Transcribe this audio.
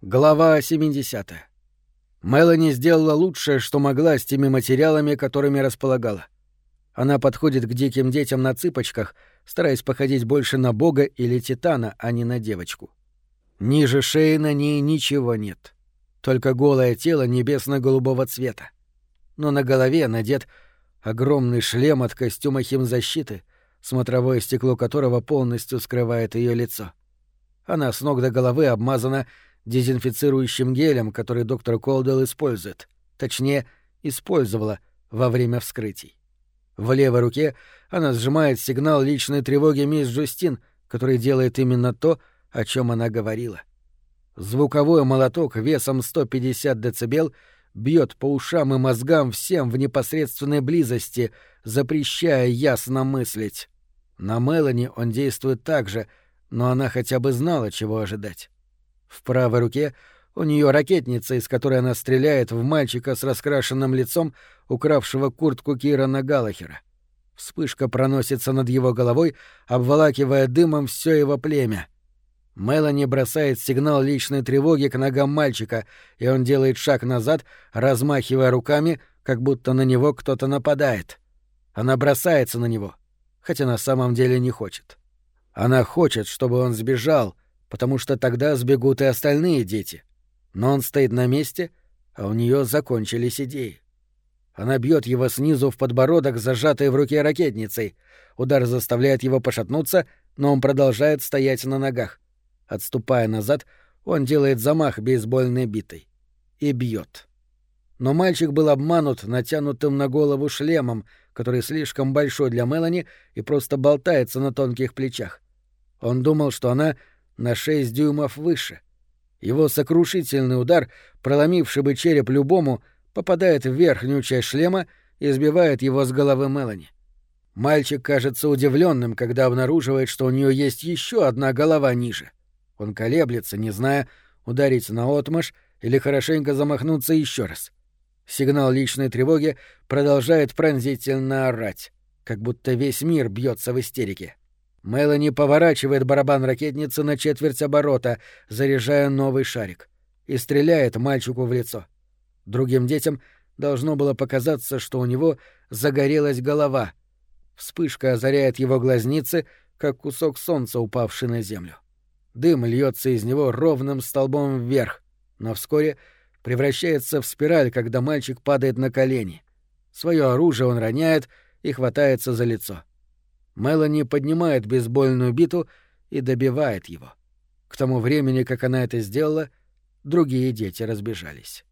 Глава 70. Мелани сделала лучшее, что могла с теми материалами, которыми располагала. Она подходит к диким детям на цыпочках, стараясь походить больше на бога или титана, а не на девочку. Ниже шеи на ней ничего нет. Только голое тело небесно-голубого цвета. Но на голове надет огромный шлем от костюма химзащиты, смотровое стекло которого полностью скрывает ее лицо. Она с ног до головы обмазана дезинфицирующим гелем, который доктор Колдел использует. Точнее, использовала во время вскрытий. В левой руке она сжимает сигнал личной тревоги мисс Джустин, который делает именно то, о чем она говорила. Звуковой молоток весом 150 дБ бьет по ушам и мозгам всем в непосредственной близости, запрещая ясно мыслить. На Мелани он действует так же, но она хотя бы знала, чего ожидать. В правой руке у нее ракетница, из которой она стреляет в мальчика с раскрашенным лицом, укравшего куртку Кирана Галахера. Вспышка проносится над его головой, обволакивая дымом все его племя. Мелани бросает сигнал личной тревоги к ногам мальчика, и он делает шаг назад, размахивая руками, как будто на него кто-то нападает. Она бросается на него, хотя на самом деле не хочет. Она хочет, чтобы он сбежал — потому что тогда сбегут и остальные дети. Но он стоит на месте, а у нее закончились идеи. Она бьет его снизу в подбородок, зажатой в руке ракетницей. Удар заставляет его пошатнуться, но он продолжает стоять на ногах. Отступая назад, он делает замах бейсбольной битой. И бьет. Но мальчик был обманут натянутым на голову шлемом, который слишком большой для Мелани и просто болтается на тонких плечах. Он думал, что она на шесть дюймов выше. Его сокрушительный удар, проломивший бы череп любому, попадает в верхнюю часть шлема и сбивает его с головы Мелани. Мальчик кажется удивленным, когда обнаруживает, что у нее есть еще одна голова ниже. Он колеблется, не зная, ударить на отмаш или хорошенько замахнуться еще раз. Сигнал личной тревоги продолжает пронзительно орать, как будто весь мир бьется в истерике. Мелани поворачивает барабан ракетницы на четверть оборота, заряжая новый шарик, и стреляет мальчику в лицо. Другим детям должно было показаться, что у него загорелась голова. Вспышка озаряет его глазницы, как кусок солнца, упавший на землю. Дым льется из него ровным столбом вверх, но вскоре превращается в спираль, когда мальчик падает на колени. Свое оружие он роняет и хватается за лицо. Мелани поднимает бейсбольную биту и добивает его. К тому времени, как она это сделала, другие дети разбежались.